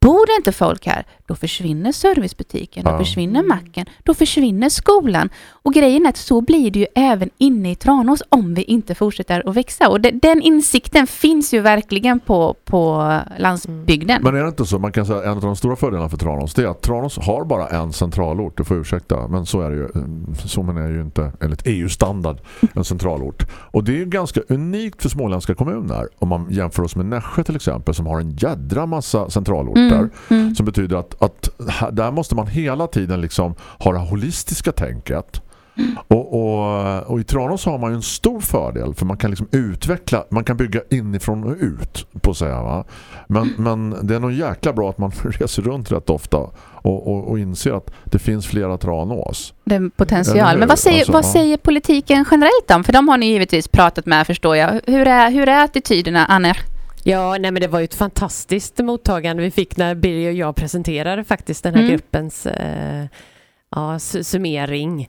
bor det inte folk här, då försvinner servicebutiken, då Ja. försvinner macken, då försvinner skolan. Och grejen är att så blir det ju även inne i Tranås om vi inte fortsätter att växa. Och de, den insikten finns ju verkligen på, på landsbygden. Men är det inte så, man kan säga en av de stora fördelarna för Tranås det är att Tranås har bara en centralort, du får ursäkta, men så är det ju. Sommen är ju inte, enligt EU-standard, en centralort. Och det är ju ganska unikt för småländska kommuner om man jämför oss med Nässjö till exempel som har en jädra massa centralorter. Mm, mm. Som betyder att, att där måste man hela tiden liksom ha det holistiska tänket. Och, och, och i Tranås har man ju en stor fördel för man kan liksom utveckla, man kan bygga inifrån och ut på säga va. Men, men det är nog jäkla bra att man reser runt rätt ofta och, och, och inser att det finns flera Tranås. den Eller potential. hur? Men vad säger, Alltså, vad säger politiken generellt om? För de har ni givetvis pratat med förstår jag. Hur är, hur är attityderna, Anne? Ja, nej men det var ju ett fantastiskt mottagande vi fick när Birger och jag presenterade faktiskt den här Mm. gruppens eh, ja, su- summering.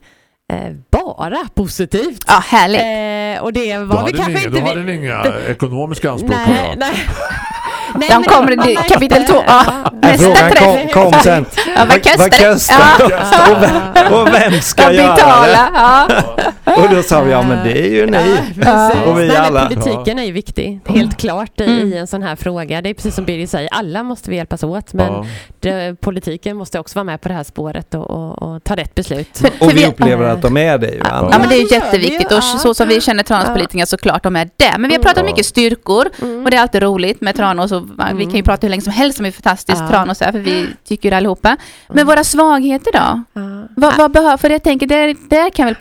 Eh, bara positivt. Ja, härligt. Eh, och det Då var vi hade, ni, kanske inga, inte... då hade ni inga ekonomiska anspråk nej, nej. nej, De men kommer i kapitel två. Ja. Nästa Frågan träff. kom, kom sen. Ja, vad kostar det? Och, vem, och vem ska Ska göra betala. Ja. det? Och då sa vi, ja men det är ju ni. Precis. Och vi Nej, men alla. Politiken är ju viktig, helt klart i, Mm. en sån här fråga. Det är precis som Birger säger, alla måste vi hjälpas åt men Ja. det, politiken måste också vara med på det här spåret och, och, och ta rätt beslut. För, Och vi upplever att de är det ju. Ja, Ja men det är jätteviktigt och Ja. så som vi känner Tranåspolitikerna såklart de är det. Men vi har pratat Mm. mycket styrkor Mm. och det är alltid roligt med Tranås och vi kan ju prata hur länge som helst om hur fantastiskt Ja. Tranås är för vi tycker ju det allihopa. Men våra svagheter då? Ja. Vad, vad behöver, för jag tänker där, där kan väl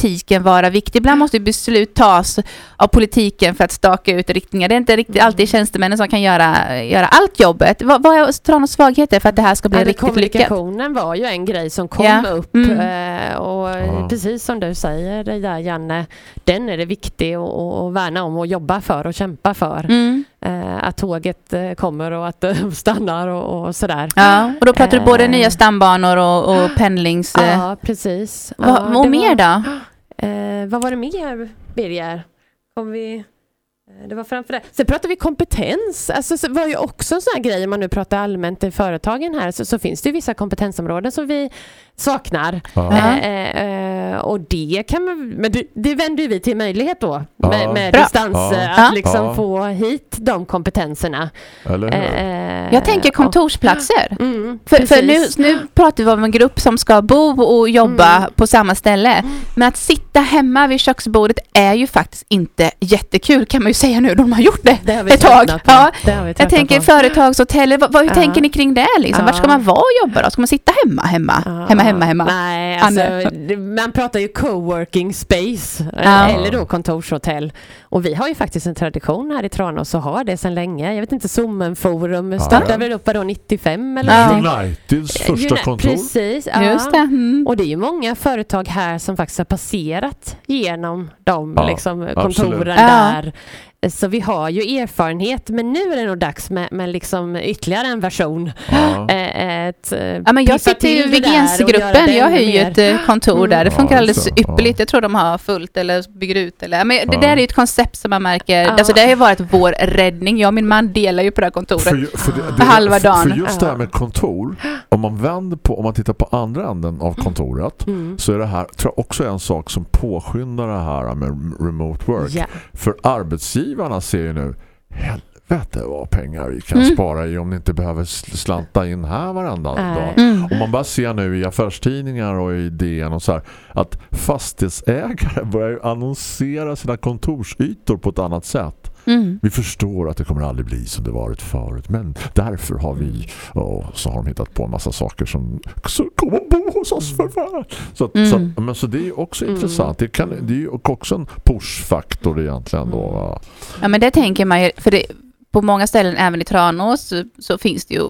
politiken vara viktig. Ibland måste ju beslut tas av politiken för att staka ut riktningar. Det är inte riktigt alltid tjänstemännen som kan göra, göra allt jobbet. Vad, vad är Tranås svagheter för att det här ska bli Ja, riktigt lyckat? kommunikationen var ju en grej som kom Ja. upp Mm. eh, och Ja. precis som du säger det där Janne, den är det viktigt att, värna om och jobba för och kämpa för. Mm. Eh, att tåget eh, kommer och att det stannar och, och sådär. Ja, och då pratar du både nya stambanor och, och pendlings... eh, Ja, precis. vad, Ja, och mer var, då? Eh, vad var det mer, Birger? Kom vi... Eh, det var framför det. Sen pratar vi kompetens. Alltså, så var ju också en sån här grej, om man nu pratar allmänt i företagen här, så, så finns det ju vissa kompetensområden som vi saknar. Ja. Ja. Eh, eh, och det kan man, men det, det vänder vi till möjlighet då Ja. med, med distans, Ja. eh, Ja. att liksom Ja. få hit de kompetenserna. Eh, Jag tänker kontorsplatser. Mm, För, för nu, nu pratar vi om en grupp som ska bo och jobba Mm. på samma ställe. Men att sitta hemma vid köksbordet är ju faktiskt inte jättekul kan man ju säga nu, de har gjort det, Det har ett tag. på. Ja, Det har vi jag tänker på. företagshotell, vad, vad, hur Ja. tänker ni kring det liksom? Vart ska man vara och jobba då? Ska man sitta hemma, hemma, Ja. hemma, hemma, hemma? Nej, alltså, man pratar ju coworking space eh, Ja. eller då kontorshotell. Och vi har ju faktiskt en tradition här i Tranås och har det sedan länge. Jag vet inte, Zoomen Forum startade Ja. väl upp då 95 eller Ja. Uniteds första Uni- kontor. Precis, ja. Just det. Mm. Och det är ju många företag här som faktiskt har passerat genom de Ja, liksom, absolut. kontoren Ja. där. Så vi har ju erfarenhet men nu är det nog dags med, med liksom ytterligare en version. Ja. Ett, eh, Ja, men jag sitter i Vigensgruppen. Jag har ju ett eh, kontor där. Det Mm. funkar Ja, alldeles det. ypperligt. Jag tror de har fullt eller bygger ut. Eller, men det Ja. där är ju ett koncept som man märker. Ja. Alltså det har ju varit vår räddning. Jag och min man delar ju på det här kontoret. För, för, det, För halva dagen. för just det här Ja. med kontor, om man vänder på, om man tittar på andra änden av kontoret Mm. så är det här tror jag också en sak som påskyndar det här med remote work. Ja. För arbetsgivarna ser ju nu helvete vad pengar vi kan Mm. spara i om ni inte behöver sl- slanta in här varenda Nej. dag. Mm. Om man bara ser nu i affärstidningar och i DN och så här att fastighetsägare börjar annonsera sina kontorsytor på ett annat sätt. Mm. Vi förstår att det kommer aldrig bli som det varit förut men därför har vi och så har de hittat på en massa saker som så kom och bo hos oss för fan. Så, att, så, Mm. att, men så det är också Mm. intressant. Det, kan, det är ju också en push-faktor egentligen då. va? Ja men det tänker man ju, för det, på många ställen även i Tranås så, så finns det ju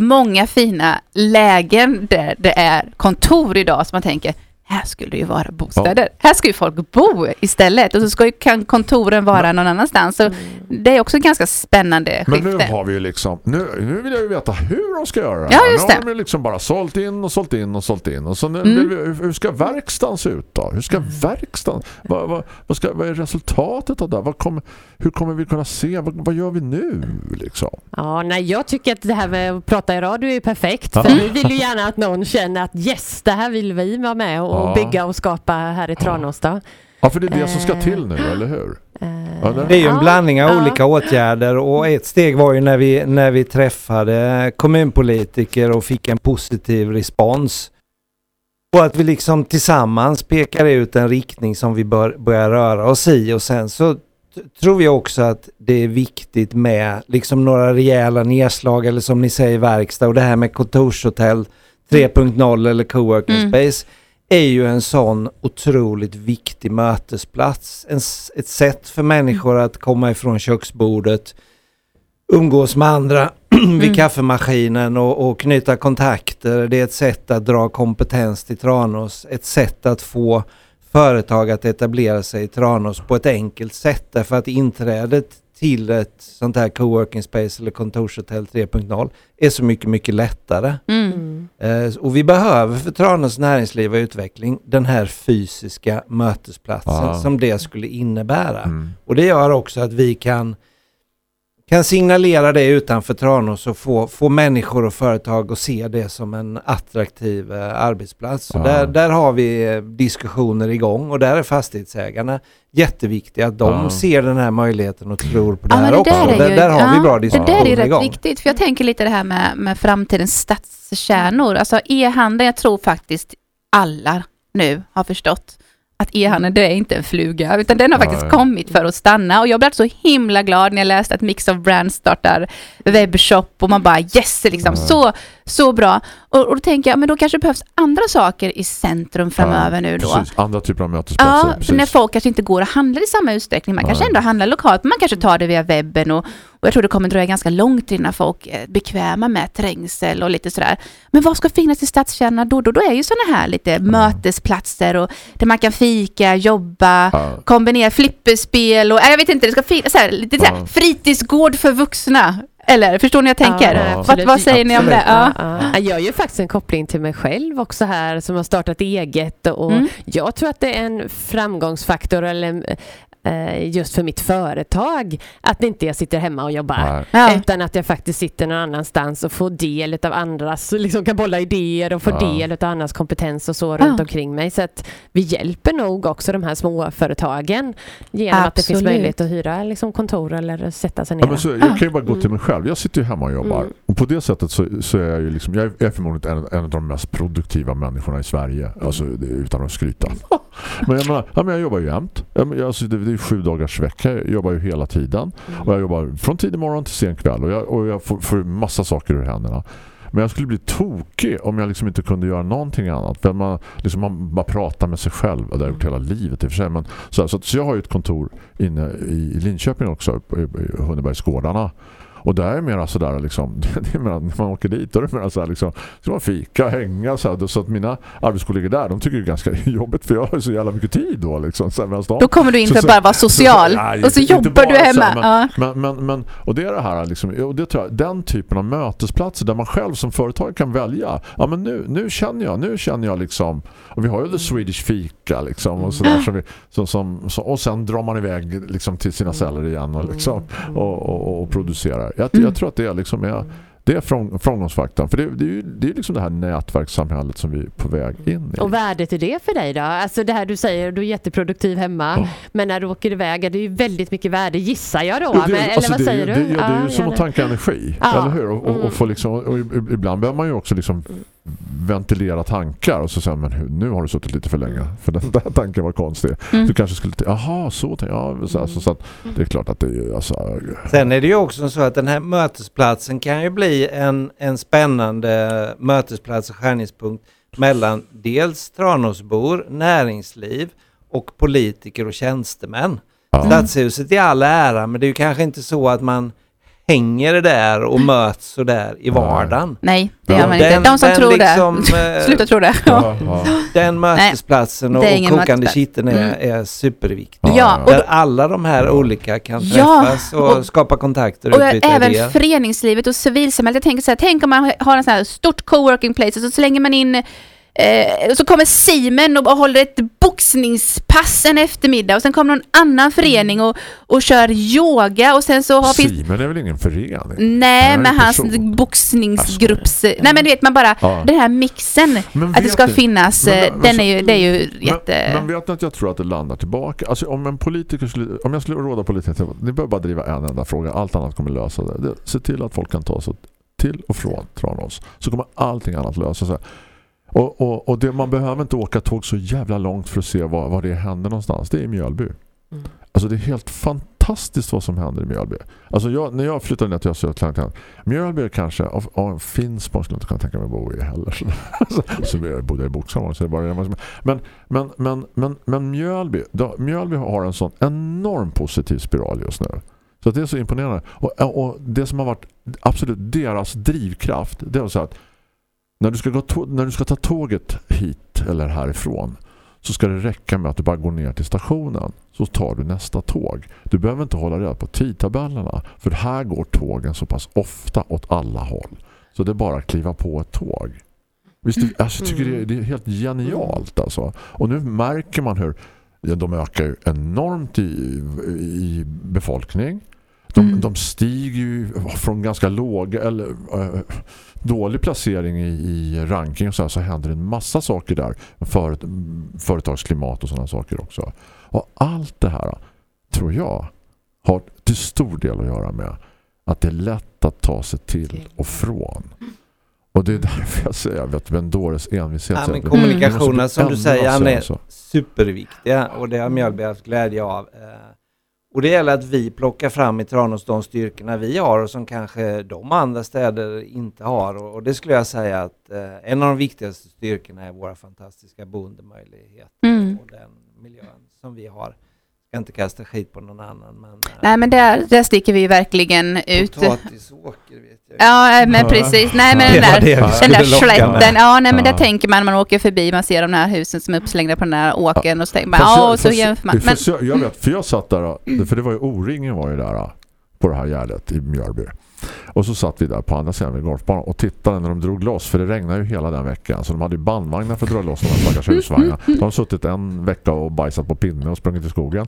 många fina lägen där det är kontor idag så man tänker här skulle det ju vara bostäder. Här ska ju folk bo istället och så ska ju, kan kontoren vara någon annanstans. Så det är också ett ganska spännande Men nu skifte. har vi ju liksom nu, nu vill jag ju veta hur de ska göra det Ja, här. just Nu har de liksom bara sålt in och sålt in och sålt in. Och så nu Mm. hur- hur ska verkstaden se ut då? Hur ska verkstaden, vad, vad, vad, ska, vad är resultatet av det? Vad kommer, hur kommer vi kunna se? Vad, vad gör vi nu liksom? Ja, nej, jag tycker att det här med att prata i radio är perfekt. Ja. För vi vill ju gärna att någon känner att yes, det här vill vi vara med och, och Ja. bygga och skapa här i Tranås då. Ja, för det är det som ska Eh. till nu, eller hur? Eh, Ja, det- är ju en blandning av ja. olika åtgärder och ett steg var ju när vi, när vi träffade kommunpolitiker och fick en positiv respons. Och att vi liksom tillsammans pekar ut en riktning som vi bör börja röra oss i och sen så tror vi också att det är viktigt med liksom några rejäla nedslag eller som ni säger verkstad och det här med kontorshotell 3.0 eller coworking Mm. space är ju en sån otroligt viktig mötesplats. En, ett sätt för människor att komma ifrån köksbordet, umgås med andra vid Mm. kaffemaskinen och, och knyta kontakter. Det är ett sätt att dra kompetens till Tranås. Ett sätt att få företag att etablera sig i Tranås på ett enkelt sätt. Därför att inträdet till ett sånt här coworking space eller kontorshotell 3.0 är så mycket, mycket lättare. Mm. Eh, och vi behöver för Tranås näringsliv och utveckling den här fysiska mötesplatsen Ja. som det skulle innebära. Mm. Och det gör också att vi kan, kan signalera det utanför Tranås och få, få människor och företag att se det som en attraktiv eh, arbetsplats. Så där, där har vi eh, diskussioner igång och där är fastighetsägarna jätteviktiga att de Ja. ser den här möjligheten och tror på det Ja, här det också. där, är där, ju, där har vi ja, bra Det diskussioner där är rätt igång. viktigt, för jag tänker lite det här med, med framtidens stadskärnor. Alltså e-handeln, jag tror faktiskt alla nu har förstått att e-handeln det är inte en fluga, utan den har faktiskt Nej. kommit för att stanna. Och jag blev så himla glad när jag läste att Mix of Brands startar webbshop och man bara yes, liksom, Nej. så, så bra. Och, och då tänker jag, men då kanske det behövs andra saker i centrum framöver Ja, nu då. Precis, andra typer av mötesplatser. Ja, precis. när folk kanske inte går och handlar i samma utsträckning. Man kanske Nej. ändå handlar lokalt, men man kanske tar det via webben och, och jag tror det kommer dröja ganska långt innan folk är bekväma med trängsel och lite sådär. Men vad ska finnas i stadskärnorna då? Då, då är ju sådana här lite mötesplatser och där man kan fika, jobba, Ja. kombinera flipperspel och, jag vet inte, det ska finnas lite så här, Ja. fritidsgård för vuxna. Eller, förstår ni vad jag tänker? Ja, vad, absolut. vad säger ni om det? Ja. Ja, ja. Jag gör ju faktiskt en koppling till mig själv också här som har startat eget och Mm. jag tror att det är en framgångsfaktor eller just för mitt företag att inte jag sitter hemma och jobbar. Ja. utan att jag faktiskt sitter någon annanstans och får del av andras, liksom kan bolla idéer och få Ja. del av andras kompetens och så runt Ja. omkring mig. Så att vi hjälper nog också de här små företagen genom att det finns Absolut. möjlighet att hyra liksom, kontor eller sätta sig ner. Ja, men så, jag kan ju bara gå till mig själv. Jag sitter ju hemma och jobbar. Mm. Och på det sättet så, så är jag ju liksom, jag är- förmodligen en, en av de mest produktiva människorna i Sverige. Alltså det- utan att skryta. Men jag, menar, ja, men jag jobbar ju jämt. Ja, men, alltså, det, det är sju dagars vecka. Jag jobbar ju hela tiden. Och jag jobbar från tidig morgon till sen kväll. Och jag, och jag får, får massa saker ur händerna. Men jag skulle bli tokig om jag liksom inte kunde göra någonting annat. För man, liksom, man bara pratar med sig själv. Och det har jag gjort hela livet i och för sig. Men, så, så, så jag har ju ett kontor inne i, i Linköping också. I, i Hunnebergsgårdarna. Och där är mer sådär liksom, det är mer, när man åker dit då är det mer sådär liksom, ska man fika, hänga så, här, så att mina arbetskollegor där, de tycker det är ganska jobbigt för jag har så jävla mycket tid då liksom. Så här, de, Då kommer du in så- så- bara vara social. nej, och så inte- inte jobbar du så hemma. här, ja. Men, men, men, och det är det här liksom, och det tror jag, den typen av mötesplatser där man själv som företag kan välja. Ja men nu, nu känner jag, nu känner jag liksom, och vi har ju The Swedish Fika liksom och sådär som vi, som, som, som, och sen drar man iväg liksom till sina celler igen och liksom och, och, och producerar. Jag, jag tror att det är liksom är, det är från, framgångsfaktorn. För det, det är ju det är liksom det här nätverkssamhället som vi är på väg in i. Och värdet är det för dig då? Alltså det här du säger, du är jätteproduktiv hemma. Ja. Men när du åker iväg är det ju väldigt mycket värde, gissar jag då. Jo, det, men, eller alltså vad det, säger det, du? Det, ja, det är ju Ja, som att tanka energi, Ja. eller hur? Och, och, Mm. och, få liksom, och i- ibland behöver man ju också liksom ventilera tankar och så säger man, hur- nu har du suttit lite för länge för den där tanken var konstig. Mm. Du kanske skulle, jaha, så tänkte jag. Ja, så, så, så att det är klart att det är alltså, Sen är det ju också så att den här mötesplatsen kan ju bli en, en spännande mötesplats och skärningspunkt mellan dels Tranåsbor, näringsliv och politiker och tjänstemän. ja. Stadshuset i all ära, men det är ju kanske inte så att man hänger där och möts så där i vardagen. Nej, det gör man inte. den- De som den tror liksom, det. eh, Sluta tro det. Ja, ja. Den mötesplatsen och, och kokande kitteln är, Mm. är superviktig. Ja, och Där alla de här olika kan Ja, träffas och, och- skapa kontakter och, Och utbyta även idéer. föreningslivet och civilsamhället. Jag tänker så här, tänk om man har en sån här stort coworking place och så slänger man in eh, så kommer Simen och, håller ett boxningspass en eftermiddag och sen kommer någon annan förening och, och kör yoga och sen så har Simon är väl ingen förening? Nej, med hans boxningsgrupps... Nej men du vet man bara, Ja. den här mixen, Men att det ska ni- finnas, men- eh, men den så- är ju, det är ju jätte... Men, men vet ni att jag tror att det landar tillbaka? Alltså om en politiker skulle, om jag skulle råda politiker, ni behöver bara driva en enda fråga, allt annat kommer lösa det. det se till att folk kan ta sig till och från Tranås. Så kommer allting annat lösa sig. Och, och, och det, man behöver inte åka tåg så jävla långt för att se vad, vad det händer någonstans. Det är i Mjölby. Mm. Alltså det är helt fantastiskt vad som händer i Mjölby. Alltså jag, när jag flyttade ner till Östergötland, Mjölby kanske av, av Finspång skulle jag inte kunna tänka mig att bo i heller. Så, så jag bodde i Boksholm så det bara men, men, men, men, men Mjölby, då, Mjölby har en sån enorm positiv spiral just nu. Så det är så imponerande. Och, och det som har varit absolut deras drivkraft det är så att när du, ska gå när du ska ta tåget hit eller härifrån så ska det räcka med att du bara går ner till stationen så tar du nästa tåg. Du behöver inte hålla reda på tidtabellerna för här går tågen så pass ofta åt alla håll. Så det är bara att kliva på ett tåg. Visst, du- alltså, jag tycker det är, det är helt genialt alltså. Och nu märker man hur ja, de ökar enormt i, i befolkning. De, Mm. de stiger ju från ganska låga eller eh, dålig placering i, i ranking och så, här, så händer en massa saker där. För, företagsklimat och sådana saker också. Och allt det här tror jag har till stor del att göra med att det är lätt att ta sig till och från. Och det är därför jag säger vet, med en dåres envishet. Ja, men det måste som du säger, är superviktiga och det har Mjölby haft glädje av. Och det gäller att vi plockar fram i Tranås de styrkorna vi har och som kanske de andra städer inte har. Och och det skulle jag säga att eh, en av de viktigaste styrkorna är våra fantastiska boendemöjligheter Mm. och den miljön som vi har. Ska inte kasta skit på någon annan men eh, Nej men där, där sticker vi ju verkligen ut. potatisåker vet jag. Ja men precis, nej men Det den där, den där slätten, ja nej men Ja. där tänker man man åker förbi, man ser de här husen som är uppslängda på den här åken och så tänker man, ja och så jämför man. Men, jag vet, för jag satt där, för det var ju O-ringen var ju där på det här gärdet i Mjölby. Och så satt vi där på andra sidan vid golfbanan och tittade när de drog loss, för det regnade ju hela den veckan. Så de hade ju bandvagnar för att dra loss de här stackars husvagnarna. De har suttit en vecka och bajsat på pinne och sprungit i skogen.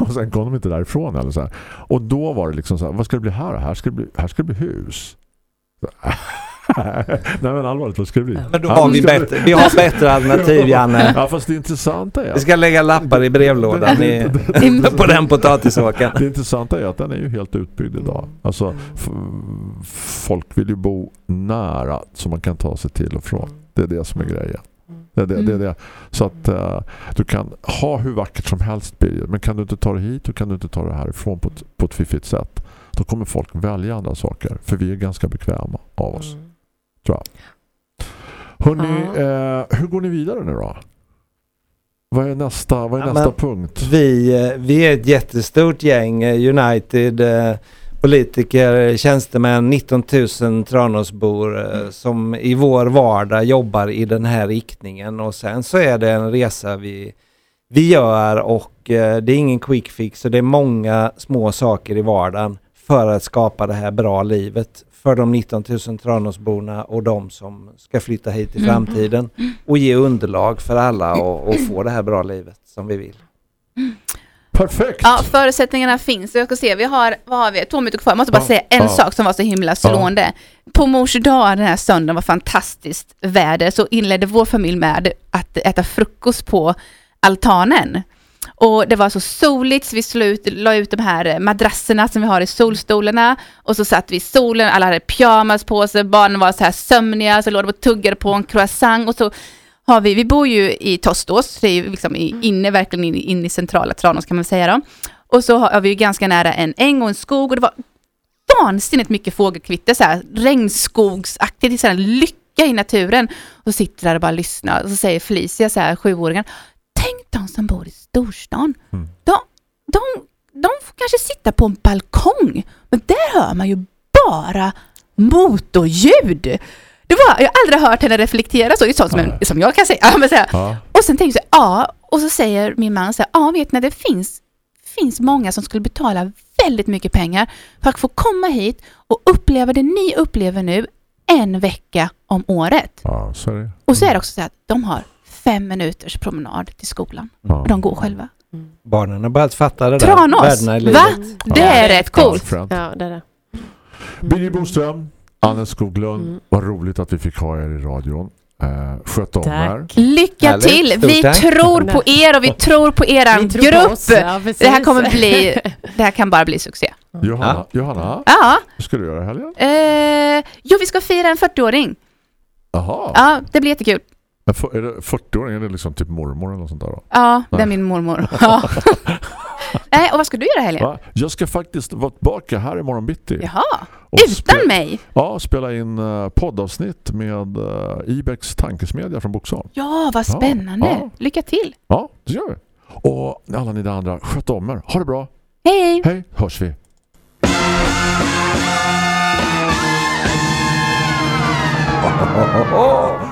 Och sen kom de inte därifrån eller så här. Och då var det liksom så här, vad ska det bli här? Här ska det bli, här ska det bli hus. Äh. Nej men allvarligt, vad ska det bli? Men då har vi bättre, vi har bättre alternativ Janne. Ja fast det intressanta är Vi ska lägga lappar i brevlådan i, på den potatisåken. Det intressanta är att den är ju helt utbyggd idag. Alltså f- folk vill ju bo nära så man kan ta sig till och från. Det är det som är grejen. Det, det, det, Mm. det. Så att eh, du kan ha hur vackert som helst Birger, men kan du inte ta det hit och kan du inte ta det härifrån på ett, på ett fiffigt sätt då kommer folk välja andra saker för vi är ganska bekväma av oss. Mm. Hörrni, Ja. eh, hur går ni vidare nu då? Vad är nästa, vad är Ja, nästa men- punkt? Vi, eh, vi är ett jättestort gäng, eh, United, eh, politiker, tjänstemän, 19 000 Tranåsbor eh, som i vår vardag jobbar i den här riktningen och sen så är det en resa vi, vi gör och eh, det är ingen quick fix så det är många små saker i vardagen för att skapa det här bra livet för de 19 000 Tranåsborna och de som ska flytta hit i Mm. framtiden och ge underlag för alla och, och få det här bra livet som vi vill. Perfekt! Ja, förutsättningarna finns. Jag ska se, vi har, vad har vi? Två minuter kvar. Jag måste bara Ja, säga en ja. sak som var så himla slående. På mors dag den här söndagen var fantastiskt väder så inledde vår familj med att äta frukost på altanen. Och det var så soligt så vi slog ut, la ut de här madrasserna som vi har i solstolarna och så satt vi i solen, alla hade pyjamas på sig, barnen var så här sömniga, så låg de och tuggade på en croissant och så har vi, vi bor ju i Tostås, det är ju liksom i, inne, verkligen inne, inne i centrala Tranås kan man säga då. Och så har vi ju ganska nära en äng och en skog och det var vansinnigt mycket fågelkvitter, så här regnskogsaktigt, så här lycka i naturen. Och sitter där och bara lyssnar och så säger Felicia, så här sjuåringen, de som bor i storstan. Mm. De, de, de får kanske sitta på en balkong, men där hör man ju bara motorljud. Det var, jag har aldrig hört henne reflektera så, det är sånt som, en, som jag kan säga. Ja, men så Ja. och sen tänkte jag, ja, och så säger min man så här, ja vet ni, det finns, finns många som skulle betala väldigt mycket pengar för att få komma hit och uppleva det ni upplever nu en vecka om året. Ja, så. Och så är det också så att de har fem minuters promenad till skolan. Ja. Och de går själva. Barnen har börjat fatta det där. Tranås! I livet. Va? Det är Ja. rätt coolt. Ja. Ja, det är det. Birger Boström, Anne Skoglund, Mm. vad roligt att vi fick ha er i radion. Eh, sköt om er. Lycka Härligt. till! Stort Vi tack. tror på er och vi tror på Vi tror på grupp. oss, ja, det här kommer bli, det här kan bara bli succé. Johanna, Johanna, Ja, vad ska du göra i helgen? eh, jo vi ska fira en 40-åring. Jaha, Ja, det blir jättekul. Men för, är det 40-åring? Är det liksom typ mormor eller något sånt där då? Ja, det är Nej. min mormor. Ja. Nej, och vad ska du göra helgen? Va? Jag ska faktiskt vara tillbaka här imorgon bitti. Jaha, utan mig? Ja, spela in uh, poddavsnitt med uh, Ibex tankesmedja från Boxholm. Ja, vad spännande. ja. Lycka till. Ja, det gör vi. Och alla ni där andra, sköt om er. Ha det bra. Hej! Hej, hörs vi.